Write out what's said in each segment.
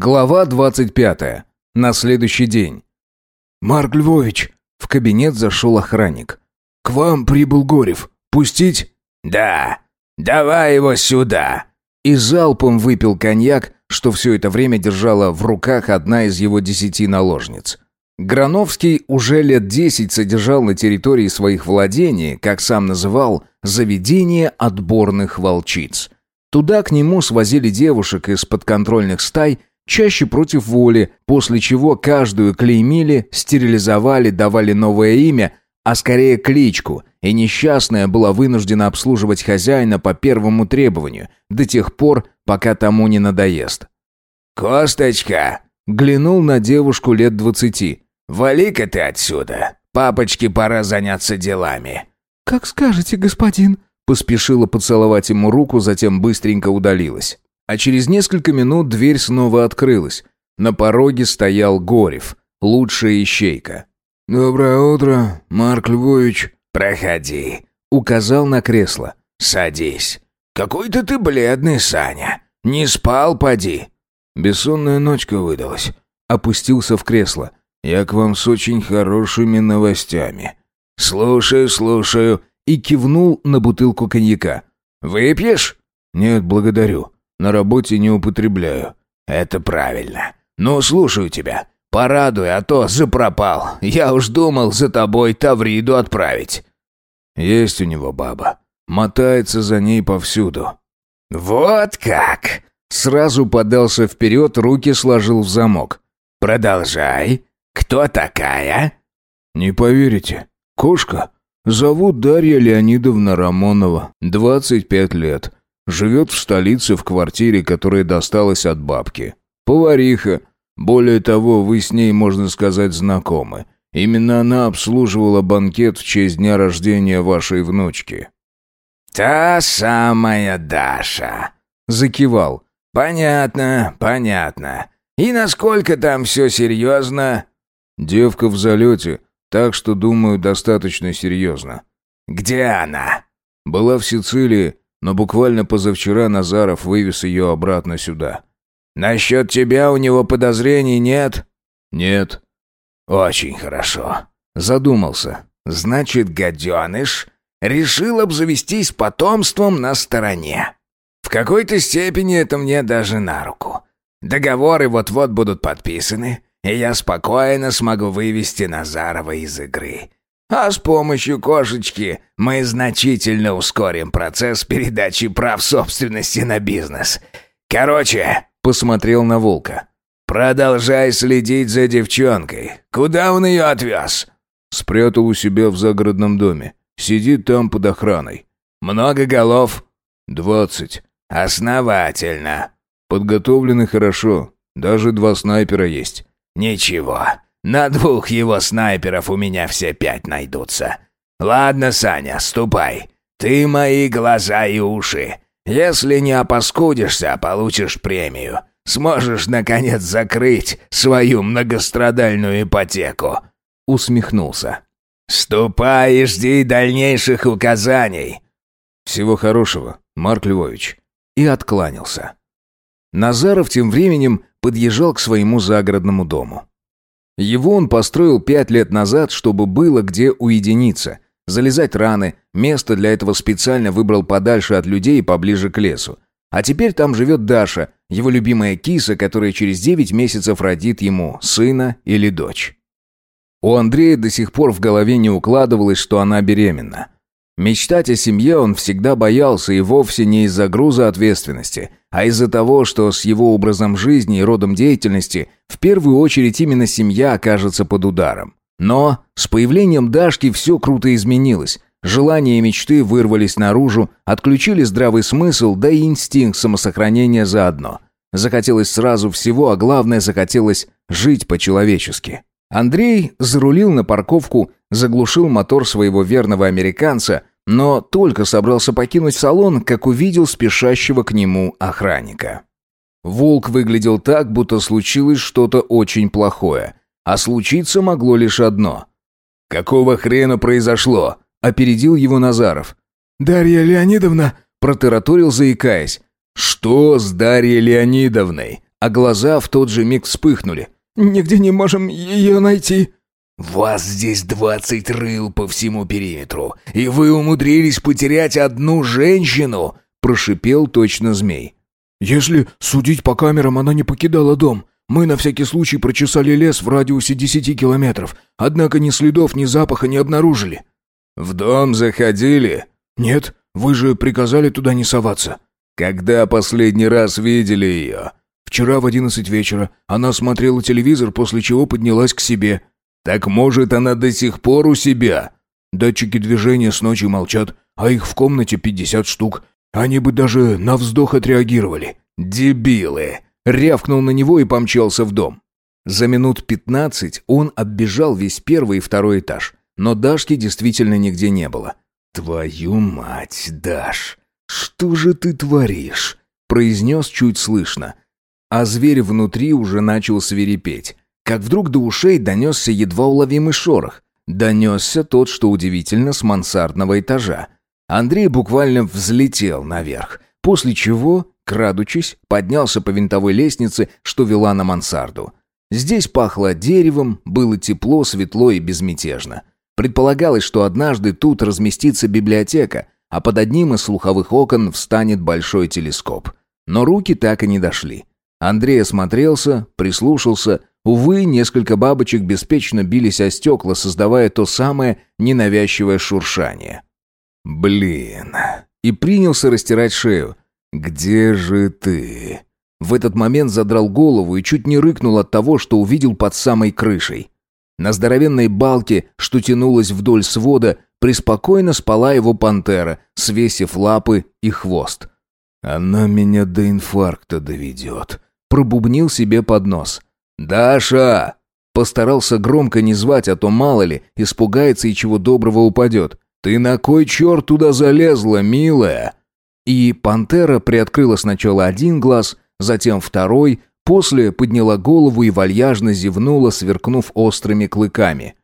Глава 25. На следующий день. «Марк Львович!» В кабинет зашел охранник. «К вам прибыл Горев. Пустить?» «Да. Давай его сюда!» И залпом выпил коньяк, что все это время держала в руках одна из его десяти наложниц. Грановский уже лет десять содержал на территории своих владений, как сам называл, заведение отборных волчиц. Туда к нему свозили девушек из подконтрольных стай чаще против воли, после чего каждую клеймили, стерилизовали, давали новое имя, а скорее кличку, и несчастная была вынуждена обслуживать хозяина по первому требованию, до тех пор, пока тому не надоест. «Косточка!» — глянул на девушку лет двадцати. «Вали-ка ты отсюда! Папочке пора заняться делами!» «Как скажете, господин!» Поспешила поцеловать ему руку, затем быстренько удалилась. А через несколько минут дверь снова открылась. На пороге стоял Горев, лучшая ищейка. «Доброе утро, Марк Львович». «Проходи», — указал на кресло. «Садись. Какой-то ты бледный, Саня. Не спал, поди». Бессонная ночка выдалась. Опустился в кресло. «Я к вам с очень хорошими новостями». «Слушаю, слушаю», и кивнул на бутылку коньяка. «Выпьешь?» «Нет, благодарю. На работе не употребляю». «Это правильно. Ну, слушаю тебя. Порадуй, а то запропал. Я уж думал за тобой Тавриду отправить». «Есть у него баба. Мотается за ней повсюду». «Вот как!» Сразу подался вперед, руки сложил в замок. «Продолжай. Кто такая?» «Не поверите. Кошка. Зовут Дарья Леонидовна Рамонова. 25 лет. Живет в столице в квартире, которая досталась от бабки. Повариха. Более того, вы с ней, можно сказать, знакомы. Именно она обслуживала банкет в честь дня рождения вашей внучки». «Та самая Даша», — закивал. «Понятно, понятно. И насколько там все серьезно?» «Девка в залете, так что, думаю, достаточно серьезно». «Где она?» «Была в Сицилии, но буквально позавчера Назаров вывез ее обратно сюда. «Насчет тебя у него подозрений нет?» «Нет». «Очень хорошо». Задумался. «Значит, гаденыш решил обзавестись потомством на стороне. В какой-то степени это мне даже на руку. Договоры вот-вот будут подписаны, и я спокойно смогу вывести Назарова из игры. А с помощью кошечки мы значительно ускорим процесс передачи прав собственности на бизнес. Короче, посмотрел на Волка. Продолжай следить за девчонкой. Куда он ее отвез? Спрятал у себя в загородном доме. Сидит там под охраной. Много голов? Двадцать. Основательно. Подготовлены хорошо. Даже два снайпера есть. Ничего. На двух его снайперов у меня все пять найдутся. Ладно, Саня, ступай. Ты мои глаза и уши. Если не опаскудишься, получишь премию. Сможешь, наконец, закрыть свою многострадальную ипотеку». Усмехнулся. «Ступай и жди дальнейших указаний». «Всего хорошего, Марк Львович». И откланялся. Назаров тем временем подъезжал к своему загородному дому. Его он построил пять лет назад, чтобы было где уединиться, залезать раны, место для этого специально выбрал подальше от людей и поближе к лесу. А теперь там живет Даша, его любимая киса, которая через девять месяцев родит ему сына или дочь. У Андрея до сих пор в голове не укладывалось, что она беременна. Мечтать о семье он всегда боялся и вовсе не из-за груза ответственности, а из-за того, что с его образом жизни и родом деятельности в первую очередь именно семья окажется под ударом. Но с появлением Дашки все круто изменилось. Желания и мечты вырвались наружу, отключили здравый смысл, да и инстинкт самосохранения заодно. Захотелось сразу всего, а главное захотелось жить по-человечески. Андрей зарулил на парковку, заглушил мотор своего верного американца, но только собрался покинуть салон, как увидел спешащего к нему охранника. Волк выглядел так, будто случилось что-то очень плохое, а случиться могло лишь одно. «Какого хрена произошло?» — опередил его Назаров. «Дарья Леонидовна!» — протараторил, заикаясь. «Что с Дарьей Леонидовной?» а глаза в тот же миг вспыхнули. «Нигде не можем ее найти». «Вас здесь двадцать рыл по всему периметру, и вы умудрились потерять одну женщину!» — прошипел точно змей. «Если судить по камерам, она не покидала дом. Мы на всякий случай прочесали лес в радиусе десяти километров, однако ни следов, ни запаха не обнаружили». «В дом заходили?» «Нет, вы же приказали туда не соваться». «Когда последний раз видели ее?» «Вчера в одиннадцать вечера. Она смотрела телевизор, после чего поднялась к себе». «Так может, она до сих пор у себя?» «Датчики движения с ночи молчат, а их в комнате пятьдесят штук. Они бы даже на вздох отреагировали». «Дебилы!» Рявкнул на него и помчался в дом. За минут пятнадцать он оббежал весь первый и второй этаж, но Дашки действительно нигде не было. «Твою мать, Даш, что же ты творишь?» произнес чуть слышно. А зверь внутри уже начал свирепеть как вдруг до ушей донесся едва уловимый шорох. Донесся тот, что удивительно, с мансардного этажа. Андрей буквально взлетел наверх, после чего, крадучись, поднялся по винтовой лестнице, что вела на мансарду. Здесь пахло деревом, было тепло, светло и безмятежно. Предполагалось, что однажды тут разместится библиотека, а под одним из слуховых окон встанет большой телескоп. Но руки так и не дошли. Андрей осмотрелся, прислушался, Увы, несколько бабочек беспечно бились о стекла, создавая то самое ненавязчивое шуршание. «Блин!» И принялся растирать шею. «Где же ты?» В этот момент задрал голову и чуть не рыкнул от того, что увидел под самой крышей. На здоровенной балке, что тянулась вдоль свода, преспокойно спала его пантера, свесив лапы и хвост. «Она меня до инфаркта доведет», — пробубнил себе под нос. «Даша!» Постарался громко не звать, а то мало ли, испугается и чего доброго упадет. «Ты на кой черт туда залезла, милая?» И пантера приоткрыла сначала один глаз, затем второй, после подняла голову и вальяжно зевнула, сверкнув острыми клыками.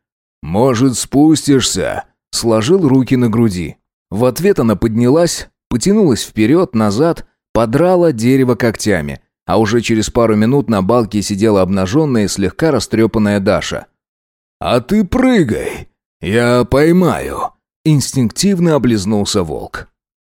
«Может, спустишься?» Сложил руки на груди. В ответ она поднялась, потянулась вперед, назад, подрала дерево когтями, а уже через пару минут на балке сидела обнаженная и слегка растрепанная Даша. «А ты прыгай! Я поймаю!» Инстинктивно облизнулся волк.